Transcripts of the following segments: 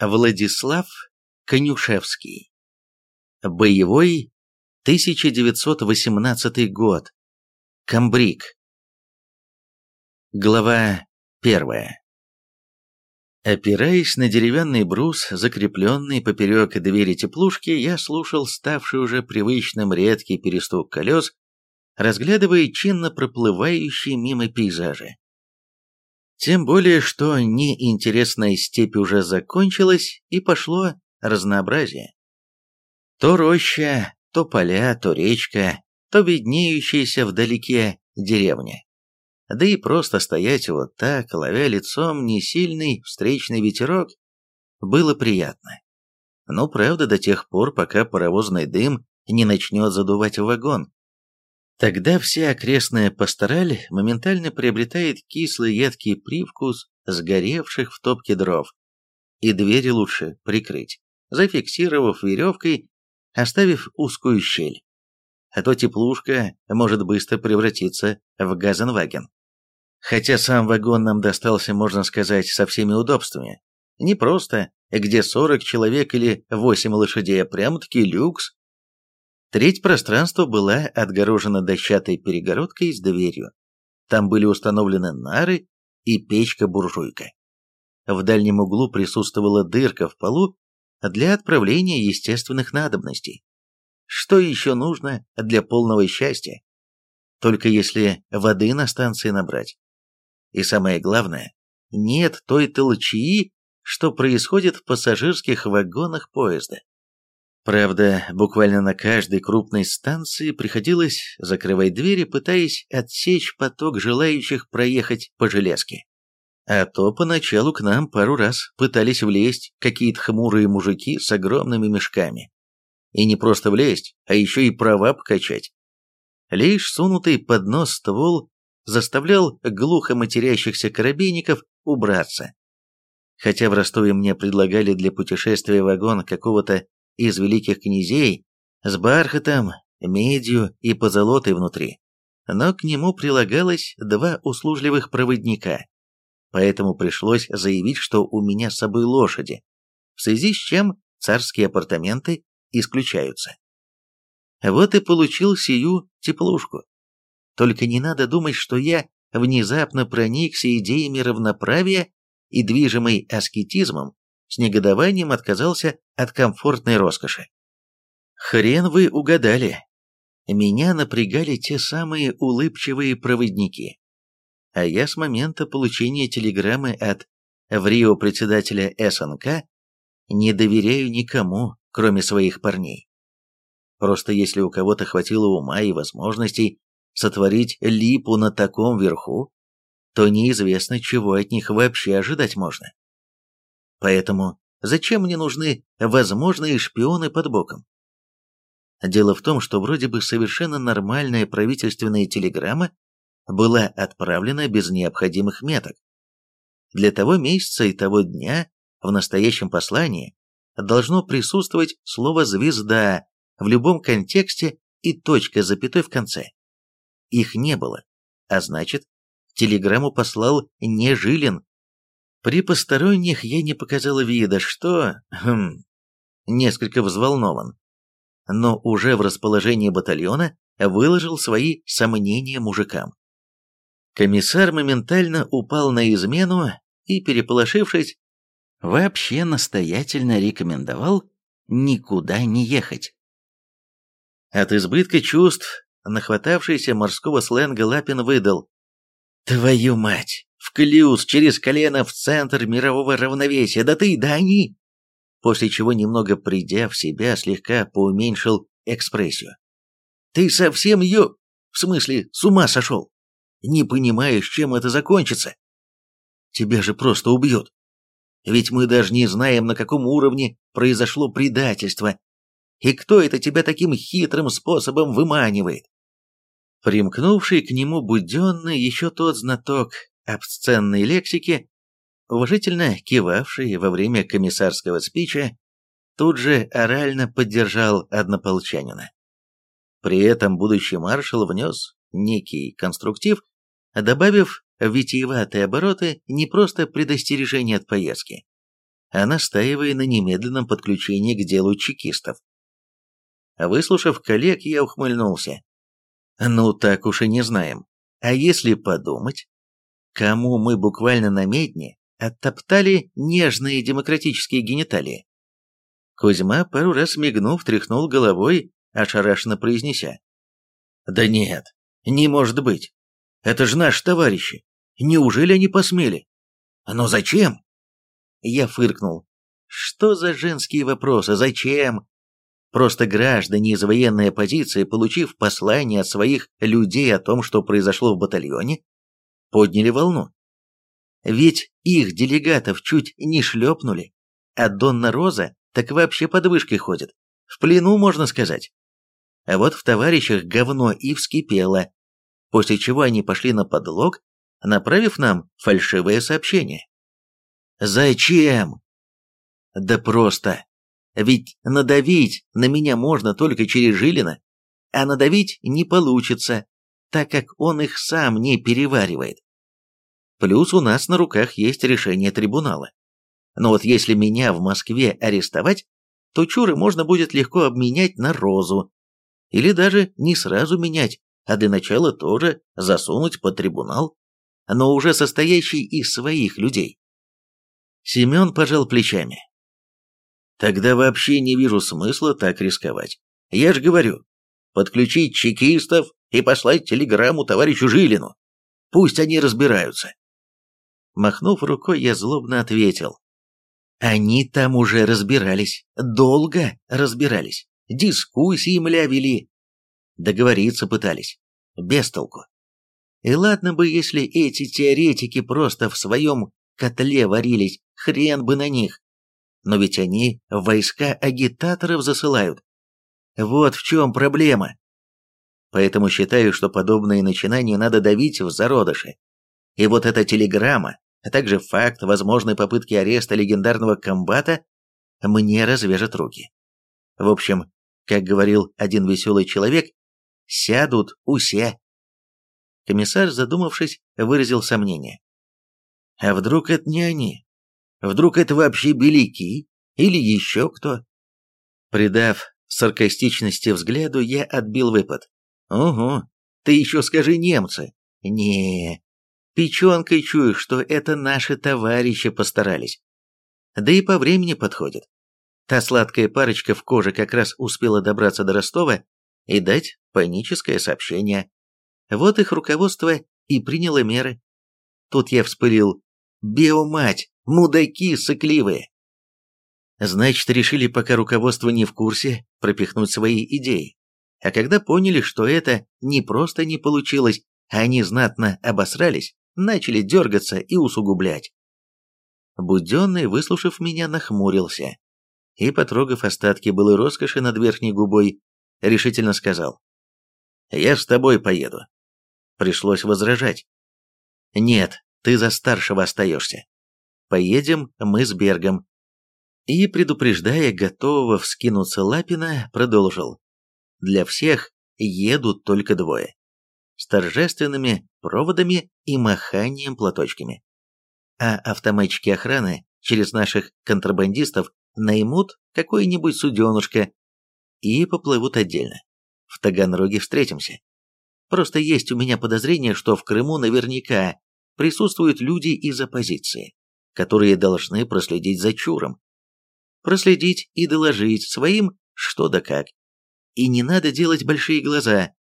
Владислав Конюшевский. Боевой 1918 год. Камбрик. Глава первая. Опираясь на деревянный брус, закрепленный поперек двери теплушки, я слушал ставший уже привычным редкий перестук колес, разглядывая чинно проплывающие мимо пейзажи. Тем более, что неинтересная степь уже закончилась, и пошло разнообразие. То роща, то поля, то речка, то виднеющаяся вдалеке деревня. Да и просто стоять вот так, ловя лицом несильный встречный ветерок, было приятно. Ну, правда, до тех пор, пока паровозный дым не начнет задувать в вагон. Тогда вся окрестная пастораль моментально приобретает кислый едкий привкус сгоревших в топке дров. И двери лучше прикрыть, зафиксировав веревкой, оставив узкую щель. А то теплушка может быстро превратиться в газенваген. Хотя сам вагон нам достался, можно сказать, со всеми удобствами. Не просто, где 40 человек или 8 лошадей, а прямо-таки люкс Треть пространства была отгорожена дощатой перегородкой с дверью. Там были установлены нары и печка-буржуйка. В дальнем углу присутствовала дырка в полу для отправления естественных надобностей. Что еще нужно для полного счастья? Только если воды на станции набрать. И самое главное, нет той толчии, что происходит в пассажирских вагонах поезда. Правда, буквально на каждой крупной станции приходилось закрывать двери, пытаясь отсечь поток желающих проехать по железке. А то поначалу к нам пару раз пытались влезть какие-то хмурые мужики с огромными мешками. И не просто влезть, а еще и права покачать. Лишь сунутый под нос ствол заставлял глухо матерящихся карабинников убраться. Хотя в Ростове мне предлагали для путешествия вагон какого-то из великих князей с бархатом, медью и позолотой внутри, но к нему прилагалось два услужливых проводника, поэтому пришлось заявить, что у меня с собой лошади, в связи с чем царские апартаменты исключаются. Вот и получил сию теплушку. Только не надо думать, что я внезапно проникся идеями равноправия и, движимый аскетизмом, с негодованием отказался от комфортной роскоши. Хрен вы угадали. Меня напрягали те самые улыбчивые проводники. А я с момента получения телеграммы от Врио председателя СНК не доверяю никому, кроме своих парней. Просто если у кого-то хватило ума и возможностей сотворить липу на таком верху, то неизвестно, чего от них вообще ожидать можно. Поэтому зачем мне нужны возможные шпионы под боком? Дело в том, что вроде бы совершенно нормальная правительственная телеграмма была отправлена без необходимых меток. Для того месяца и того дня в настоящем послании должно присутствовать слово «звезда» в любом контексте и точка запятой в конце. Их не было, а значит, телеграмму послал не Жилин, при посторонних я не показала вида, что... Хм, несколько взволнован. Но уже в расположении батальона выложил свои сомнения мужикам. Комиссар моментально упал на измену и, переполошившись, вообще настоятельно рекомендовал никуда не ехать. От избытка чувств, нахватавшийся морского сленга Лапин выдал. «Твою мать! Клюз, через колено в центр мирового равновесия, да ты, да они!» После чего, немного придя в себя, слегка поуменьшил экспрессию. «Ты совсем ё... в смысле, с ума сошел? Не понимаешь, чем это закончится? Тебя же просто убьют. Ведь мы даже не знаем, на каком уровне произошло предательство, и кто это тебя таким хитрым способом выманивает?» Примкнувший к нему буденный еще тот знаток обсценной лексики, уважительно кивавший во время комиссарского спича, тут же орально поддержал однополчанина. При этом будущий маршал внес некий конструктив, добавив в витиеватые обороты не просто предостережение от поездки, а настаивая на немедленном подключении к делу чекистов. Выслушав коллег, я ухмыльнулся. Ну, так уж и не знаем. А если подумать, кому мы буквально на медне оттоптали нежные демократические гениталии? Кузьма, пару раз мигнув, тряхнул головой, ошарашенно произнеся. «Да нет, не может быть. Это же наши товарищи. Неужели они посмели? Но зачем?» Я фыркнул. «Что за женские вопросы? Зачем? Просто граждане из военной оппозиции, получив послание от своих людей о том, что произошло в батальоне, подняли волну. Ведь их делегатов чуть не шлепнули, а Донна Роза так вообще под вышкой ходит. В плену, можно сказать. А вот в товарищах говно и вскипело, после чего они пошли на подлог, направив нам фальшивое сообщение. «Зачем?» «Да просто. Ведь надавить на меня можно только через Жилина, а надавить не получится, так как он их сам не переваривает. Плюс у нас на руках есть решение трибунала. Но вот если меня в Москве арестовать, то чуры можно будет легко обменять на розу. Или даже не сразу менять, а для начала тоже засунуть под трибунал, но уже состоящий из своих людей. Семен пожал плечами. Тогда вообще не вижу смысла так рисковать. Я же говорю, подключить чекистов и послать телеграмму товарищу Жилину. Пусть они разбираются. Махнув рукой, я злобно ответил. Они там уже разбирались, долго разбирались, дискуссии мля вели, договориться пытались, без толку. И ладно бы, если эти теоретики просто в своем котле варились, хрен бы на них но ведь они войска агитаторов засылают. Вот в чем проблема. Поэтому считаю, что подобные начинания надо давить в зародыши. И вот эта телеграмма, а также факт возможной попытки ареста легендарного комбата мне развяжет руки. В общем, как говорил один веселый человек, сядут усе. Комиссар, задумавшись, выразил сомнение. А вдруг это не они? Вдруг это вообще беляки? Или еще кто? Придав саркастичности взгляду, я отбил выпад. «Угу, ты еще скажи немцы». «Не, печенкой чую, что это наши товарищи постарались. Да и по времени подходит. Та сладкая парочка в коже как раз успела добраться до Ростова и дать паническое сообщение. Вот их руководство и приняло меры. Тут я вспылил. «Биомать! Мудаки сыкливые. Значит, решили, пока руководство не в курсе, пропихнуть свои идеи. А когда поняли, что это не просто не получилось, а они знатно обосрались, начали дергаться и усугублять. Буденный, выслушав меня, нахмурился и, потрогав остатки былой роскоши над верхней губой, решительно сказал. «Я с тобой поеду». Пришлось возражать. «Нет, ты за старшего остаешься. Поедем мы с Бергом». И, предупреждая готового вскинуться Лапина, продолжил. «Для всех едут только двое. С торжественными проводами и маханием платочками. А автоматчики охраны через наших контрабандистов наймут какое-нибудь суденышко и поплывут отдельно. В Таганроге встретимся. Просто есть у меня подозрение, что в Крыму наверняка присутствуют люди из оппозиции которые должны проследить за Чуром. Проследить и доложить своим что да как. И не надо делать большие глаза.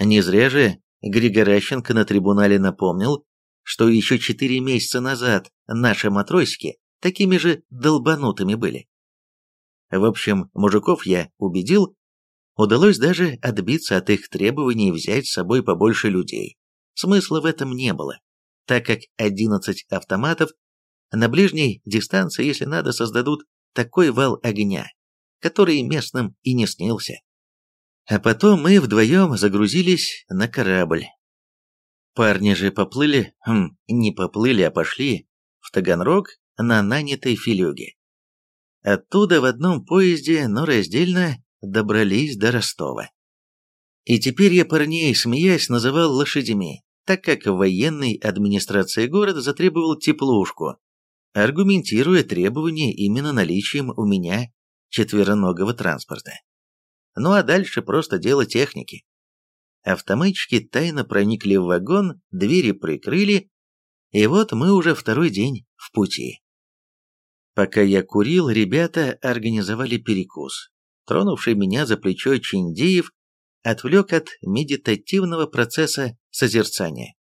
Не зря же Григоращенко на трибунале напомнил, что еще четыре месяца назад наши матросики такими же долбанутыми были. В общем, мужиков я убедил, удалось даже отбиться от их требований взять с собой побольше людей. Смысла в этом не было, так как 11 автоматов на ближней дистанции, если надо, создадут такой вал огня, который местным и не снился. А потом мы вдвоем загрузились на корабль. Парни же поплыли, хм, не поплыли, а пошли в Таганрог на нанятой филюге. Оттуда в одном поезде, но раздельно, добрались до Ростова. И теперь я парней, смеясь, называл лошадями, так как в военной администрации города затребовал теплушку, аргументируя требование именно наличием у меня четвероногого транспорта. Ну а дальше просто дело техники. Автоматчики тайно проникли в вагон, двери прикрыли, и вот мы уже второй день в пути. Пока я курил, ребята организовали перекус. Тронувший меня за плечо Чиндиев отвлек от медитативного процесса созерцания.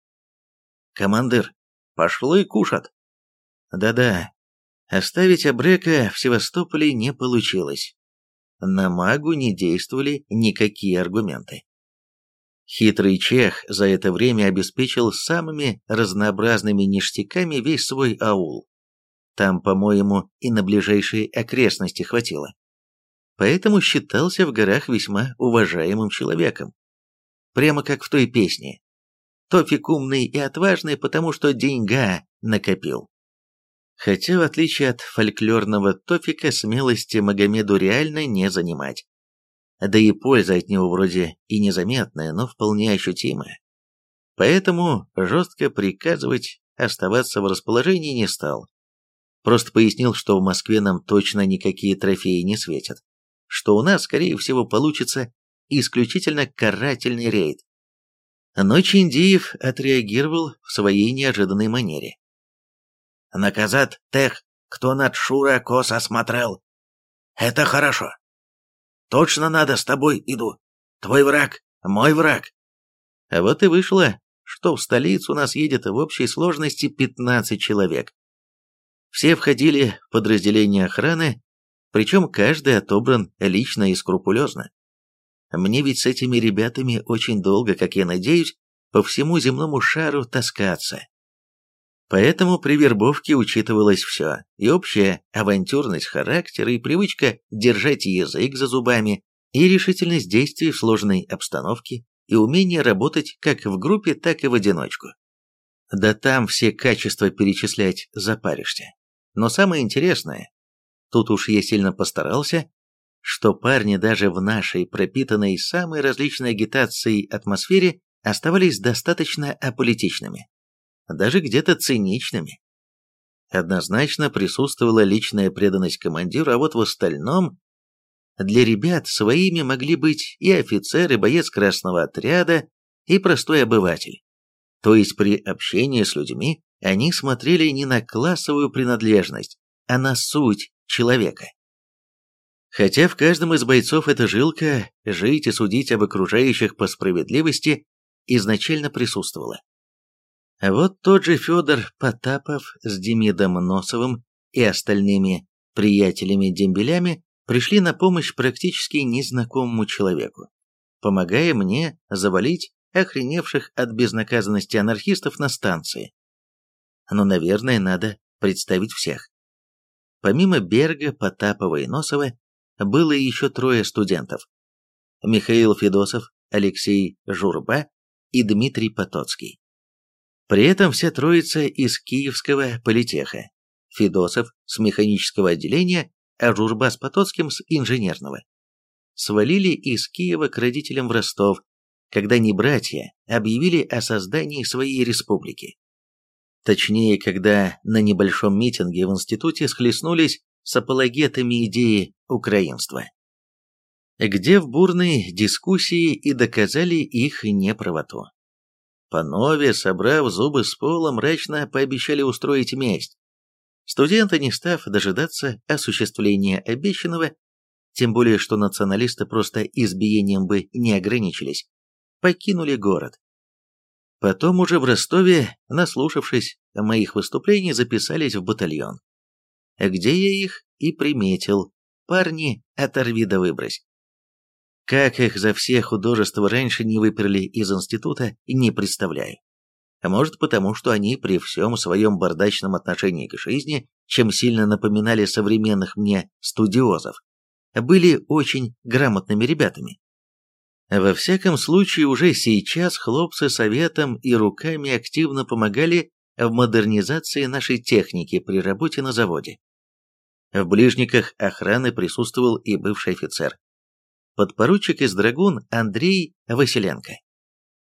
«Командир, пошло и кушат!» «Да-да, оставить Абрека в Севастополе не получилось. На магу не действовали никакие аргументы. Хитрый чех за это время обеспечил самыми разнообразными ништяками весь свой аул. Там, по-моему, и на ближайшие окрестности хватило поэтому считался в горах весьма уважаемым человеком. Прямо как в той песне. Тофик умный и отважный, потому что деньга накопил. Хотя, в отличие от фольклорного Тофика, смелости Магомеду реально не занимать. Да и польза от него вроде и незаметная, но вполне ощутимая. Поэтому жестко приказывать оставаться в расположении не стал. Просто пояснил, что в Москве нам точно никакие трофеи не светят что у нас, скорее всего, получится исключительно карательный рейд. Но Чиндиев отреагировал в своей неожиданной манере. «Наказать тех, кто над Шура косо смотрел. Это хорошо. Точно надо с тобой иду. Твой враг, мой враг». А вот и вышло, что в столицу у нас едет в общей сложности 15 человек. Все входили в подразделение охраны, причем каждый отобран лично и скрупулезно. Мне ведь с этими ребятами очень долго, как я надеюсь, по всему земному шару таскаться. Поэтому при вербовке учитывалось все, и общая авантюрность характера, и привычка держать язык за зубами, и решительность действий в сложной обстановке, и умение работать как в группе, так и в одиночку. Да там все качества перечислять запаришься. Но самое интересное, Тут уж я сильно постарался, что парни даже в нашей пропитанной самой различной агитацией атмосфере оставались достаточно аполитичными, даже где-то циничными. Однозначно присутствовала личная преданность командиру, а вот в остальном для ребят своими могли быть и офицер, и боец красного отряда, и простой обыватель. То есть при общении с людьми они смотрели не на классовую принадлежность, а на суть человека. Хотя в каждом из бойцов эта жилка жить и судить об окружающих по справедливости изначально присутствовала. А вот тот же Федор Потапов с Демидом Носовым и остальными приятелями-дембелями пришли на помощь практически незнакомому человеку, помогая мне завалить охреневших от безнаказанности анархистов на станции. Но, наверное, надо представить всех. Помимо Берга, Потапова и Носова, было еще трое студентов. Михаил Федосов, Алексей Журба и Дмитрий Потоцкий. При этом вся троица из Киевского политеха. Федосов с механического отделения, а Журба с Потоцким с инженерного. Свалили из Киева к родителям в Ростов, когда не братья объявили о создании своей республики. Точнее, когда на небольшом митинге в институте схлестнулись с апологетами идеи украинства, где в бурной дискуссии и доказали их неправоту. Панове, собрав зубы с пола, мрачно пообещали устроить месть. Студенты, не став дожидаться осуществления обещанного, тем более что националисты просто избиением бы не ограничились, покинули город. Потом уже в Ростове, наслушавшись моих выступлений, записались в батальон. Где я их и приметил. Парни, оторви да выбрось. Как их за все художества раньше не выперли из института, не представляю. А может потому, что они при всем своем бардачном отношении к жизни, чем сильно напоминали современных мне студиозов, были очень грамотными ребятами. Во всяком случае, уже сейчас хлопцы советом и руками активно помогали в модернизации нашей техники при работе на заводе. В ближниках охраны присутствовал и бывший офицер. Подпоручик из «Драгун» Андрей Василенко.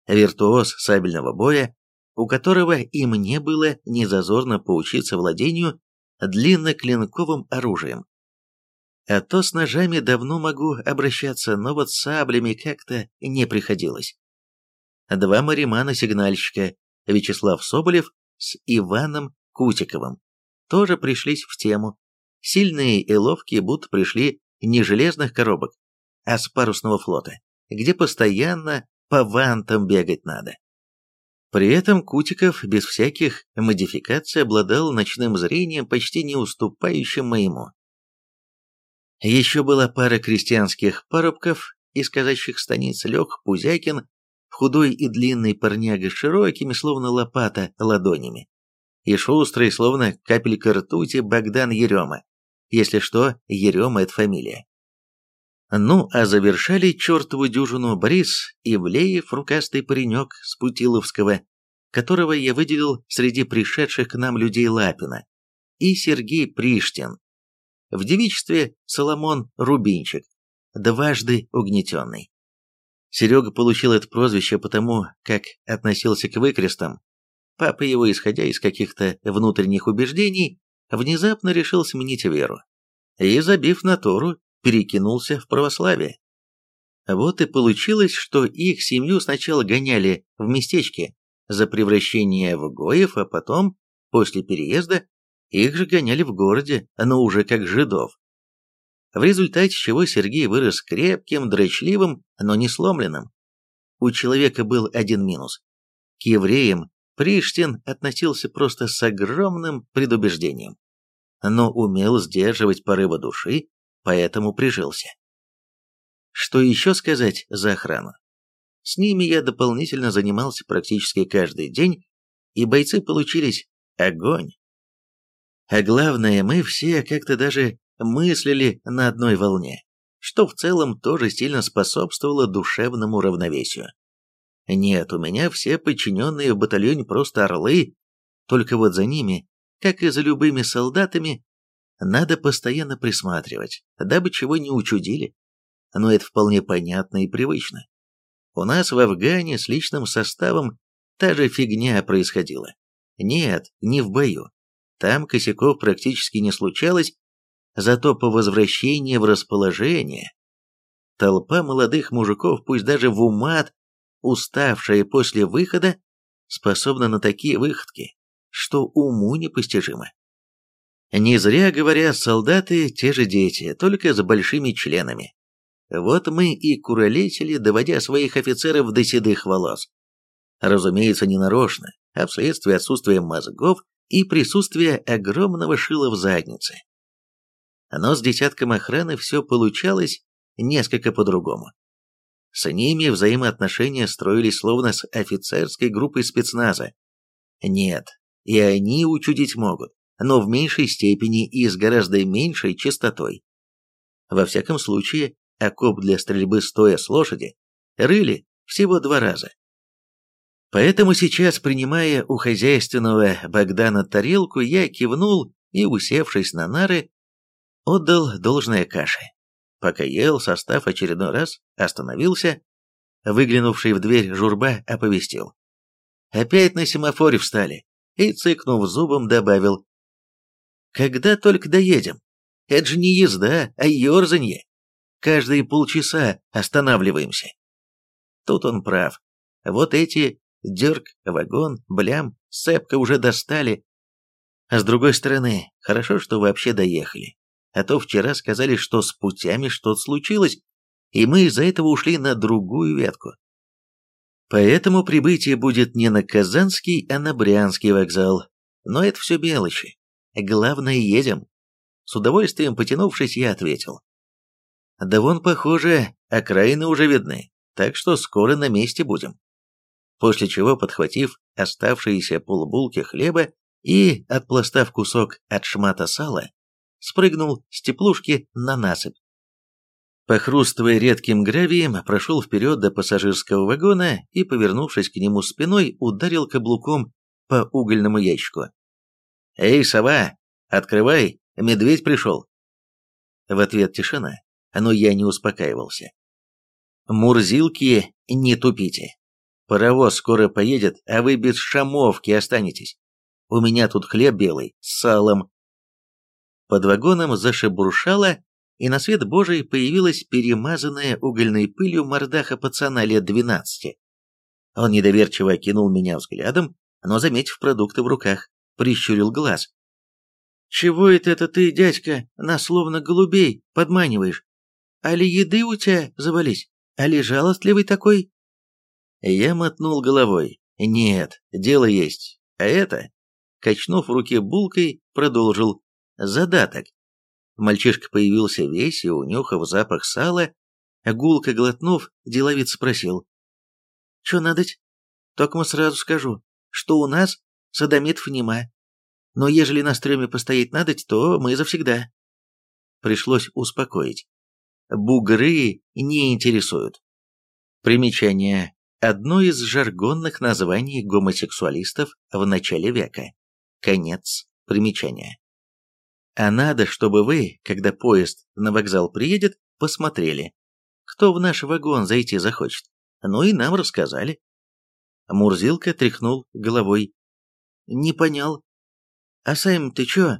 Виртуоз сабельного боя, у которого и мне было незазорно поучиться владению длинноклинковым оружием. А то с ножами давно могу обращаться, но вот с саблями как-то не приходилось. Два маримана-сигнальщика, Вячеслав Соболев с Иваном Кутиковым, тоже пришлись в тему. Сильные и ловкие будто пришли не железных коробок, а с парусного флота, где постоянно по вантам бегать надо. При этом Кутиков без всяких модификаций обладал ночным зрением, почти не уступающим моему. Еще была пара крестьянских парубков из казачьих станиц Лех Пузякин, худой и длинный парняга с широкими, словно лопата, ладонями, и шустрый, словно капелька ртути, Богдан Ерема. Если что, Ерема — это фамилия. Ну, а завершали чертову дюжину Борис Ивлеев, рукастый паренек с Путиловского, которого я выделил среди пришедших к нам людей Лапина, и Сергей Приштин. В девичестве Соломон Рубинчик, дважды угнетенный. Серега получил это прозвище потому, как относился к выкрестам. Папа его, исходя из каких-то внутренних убеждений, внезапно решил сменить веру. И, забив на Тору, перекинулся в православие. Вот и получилось, что их семью сначала гоняли в местечке за превращение в Гоев, а потом, после переезда, их же гоняли в городе, но уже как жидов. В результате чего Сергей вырос крепким, дрочливым, но не сломленным. У человека был один минус. К евреям Приштин относился просто с огромным предубеждением, но умел сдерживать порывы души поэтому прижился. Что еще сказать за охрану? С ними я дополнительно занимался практически каждый день, и бойцы получились огонь. А главное, мы все как-то даже мыслили на одной волне, что в целом тоже сильно способствовало душевному равновесию. Нет, у меня все подчиненные в батальоне просто орлы, только вот за ними, как и за любыми солдатами, надо постоянно присматривать, дабы чего не учудили. Но это вполне понятно и привычно. У нас в Афгане с личным составом та же фигня происходила. Нет, не в бою. Там косяков практически не случалось, зато по возвращении в расположение толпа молодых мужиков, пусть даже в умат, уставшая после выхода, способна на такие выходки, что уму непостижимо. Не зря говорят, солдаты те же дети, только с большими членами. Вот мы и куролесили, доводя своих офицеров до седых волос. Разумеется, не нарочно, а вследствие отсутствия мозгов и присутствия огромного шила в заднице. Но с десятком охраны все получалось несколько по-другому. С ними взаимоотношения строились словно с офицерской группой спецназа. Нет, и они учудить могут, но в меньшей степени и с гораздо меньшей частотой. Во всяком случае, окоп для стрельбы стоя с лошади рыли всего два раза. Поэтому сейчас, принимая у хозяйственного Богдана тарелку, я кивнул и, усевшись на нары, отдал должное каше. Пока ел, состав очередной раз остановился, выглянувший в дверь журба оповестил. Опять на семафоре встали, и, цыкнув зубом, добавил когда только доедем? Это же не езда, а ерзанье. Каждые полчаса останавливаемся. Тут он прав. Вот эти дерг, вагон, блям, сцепка уже достали. А с другой стороны, хорошо, что вообще доехали. А то вчера сказали, что с путями что-то случилось, и мы из-за этого ушли на другую ветку. Поэтому прибытие будет не на Казанский, а на Брянский вокзал. Но это все мелочи. Главное, едем. С удовольствием потянувшись, я ответил. Да вон, похоже, окраины уже видны, так что скоро на месте будем. После чего, подхватив оставшиеся полбулки хлеба и, отпластав кусок от шмата сала, спрыгнул с теплушки на насыпь. Похрустывая редким гравием, прошел вперед до пассажирского вагона и, повернувшись к нему спиной, ударил каблуком по угольному ящику. «Эй, сова, открывай, медведь пришел!» В ответ тишина, но я не успокаивался. «Мурзилки, не тупите. Паровоз скоро поедет, а вы без шамовки останетесь. У меня тут хлеб белый, с салом. Под вагоном зашебуршало, и на свет Божий появилась перемазанная угольной пылью мордаха пацана лет двенадцати. Он недоверчиво окинул меня взглядом, но, заметив продукты в руках, прищурил глаз. «Чего это, это ты, дядька, нас словно голубей подманиваешь? Али еды у тебя завались? Али жалостливый такой?» Я мотнул головой. «Нет, дело есть. А это...» Качнув в руке булкой, продолжил. «Задаток». Мальчишка появился весь и, унюхав запах сала, гулко глотнув, деловит спросил. «Чё надоть? Только сразу скажу, что у нас садомитов нема. Но ежели на стреме постоять надоть, то мы завсегда». Пришлось успокоить. Бугры не интересуют. Примечание. Одно из жаргонных названий гомосексуалистов в начале века. Конец примечания. А надо, чтобы вы, когда поезд на вокзал приедет, посмотрели, кто в наш вагон зайти захочет. Ну и нам рассказали. Мурзилка тряхнул головой. Не понял. А сами ты чё?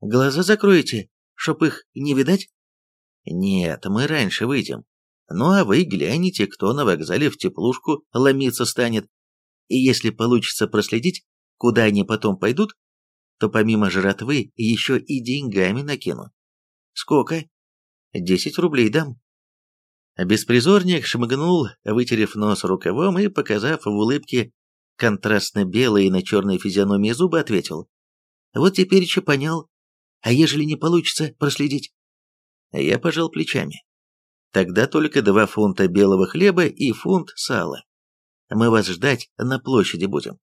Глаза закроете, чтоб их не видать? Нет, мы раньше выйдем. Ну а вы гляните, кто на вокзале в теплушку ломиться станет. И если получится проследить, куда они потом пойдут, то помимо жратвы еще и деньгами накину. Сколько? Десять рублей дам. Беспризорник шмыгнул, вытерев нос рукавом и, показав в улыбке контрастно белые на черной физиономии зубы, ответил. Вот теперь еще понял. А ежели не получится проследить? Я пожал плечами. Тогда только два фунта белого хлеба и фунт сала. Мы вас ждать на площади будем.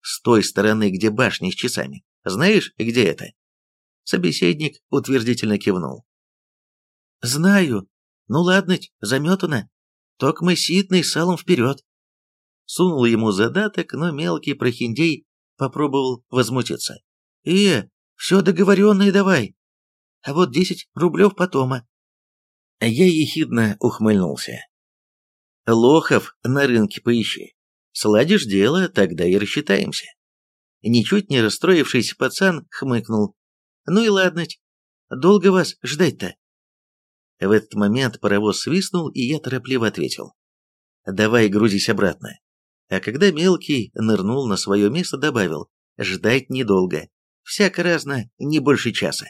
С той стороны, где башни с часами. Знаешь, где это?» Собеседник утвердительно кивнул. «Знаю. Ну ладно, заметано. Только мы ситный салом вперед». Сунул ему задаток, но мелкий прохиндей попробовал возмутиться. «Э, все договоренное давай. А вот десять рублев потома». Я ехидно ухмыльнулся. «Лохов на рынке поищи. Сладишь дело, тогда и рассчитаемся». Ничуть не расстроившийся пацан хмыкнул. «Ну и ладно, долго вас ждать-то?» В этот момент паровоз свистнул, и я торопливо ответил. «Давай грузись обратно». А когда мелкий нырнул на свое место, добавил. «Ждать недолго. Всяко разно, не больше часа».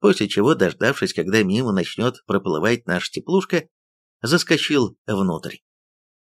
После чего, дождавшись, когда мимо начнет проплывать наша теплушка, заскочил внутрь.